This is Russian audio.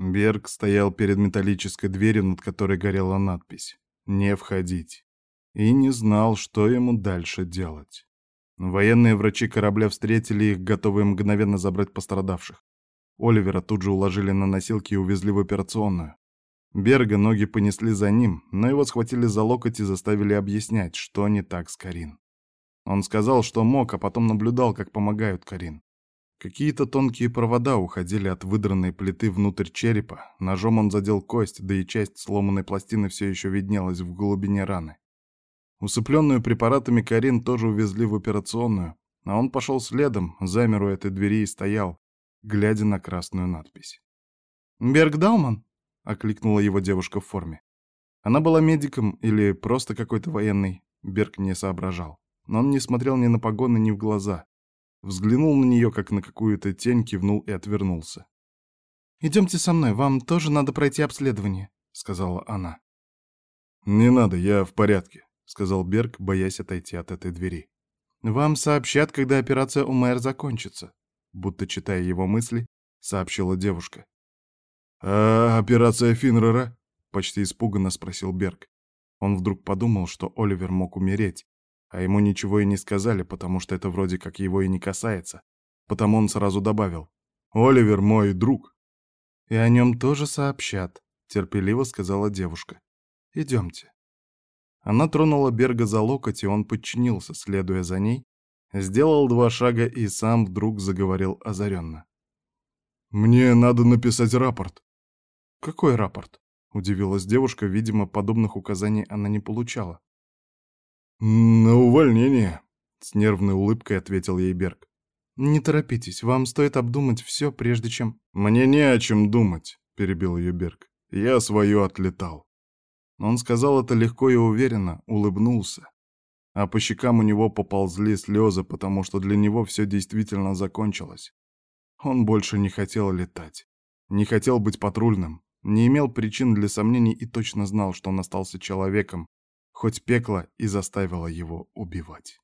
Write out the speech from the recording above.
Берг стоял перед металлической дверью, над которой горела надпись «Не входить», и не знал, что ему дальше делать. Военные врачи корабля встретили их, готовые мгновенно забрать пострадавших. Оливера тут же уложили на носилки и увезли в операционную. Берга ноги понесли за ним, но его схватили за локоть и заставили объяснять, что не так с Карин. Он сказал, что мог, а потом наблюдал, как помогают Карин. Какие-то тонкие провода уходили от выдранной плиты внутрь черепа, ножом он задел кость, да и часть сломанной пластины все еще виднелась в глубине раны. Усыпленную препаратами Карин тоже увезли в операционную, а он пошел следом, замер у этой двери и стоял, глядя на красную надпись. «Берг Дауман?» — окликнула его девушка в форме. Она была медиком или просто какой-то военный, Берг не соображал. Но он не смотрел ни на погоны, ни в глаза. Взглянул на нее, как на какую-то тень, кивнул и отвернулся. «Идемте со мной, вам тоже надо пройти обследование», — сказала она. «Не надо, я в порядке», — сказал Берг, боясь отойти от этой двери. «Вам сообщат, когда операция у мэр закончится», — будто читая его мысли, сообщила девушка. «А операция Финнера?» — почти испуганно спросил Берг. Он вдруг подумал, что Оливер мог умереть, а ему ничего и не сказали, потому что это вроде как его и не касается. Потому он сразу добавил «Оливер мой друг». «И о нем тоже сообщат», — терпеливо сказала девушка. «Идемте». Она тронула Берга за локоть, и он подчинился, следуя за ней, сделал два шага и сам вдруг заговорил озаренно. «Мне надо написать рапорт». «Какой рапорт?» — удивилась девушка, видимо, подобных указаний она не получала. «На увольнение», — с нервной улыбкой ответил ей Берг. «Не торопитесь, вам стоит обдумать все, прежде чем...» «Мне не о чем думать», — перебил ее Берг. «Я свое отлетал». Он сказал это легко и уверенно, улыбнулся. А по щекам у него поползли слезы, потому что для него все действительно закончилось. Он больше не хотел летать, не хотел быть патрульным, не имел причин для сомнений и точно знал, что он остался человеком, хоть пекло и заставило его убивать.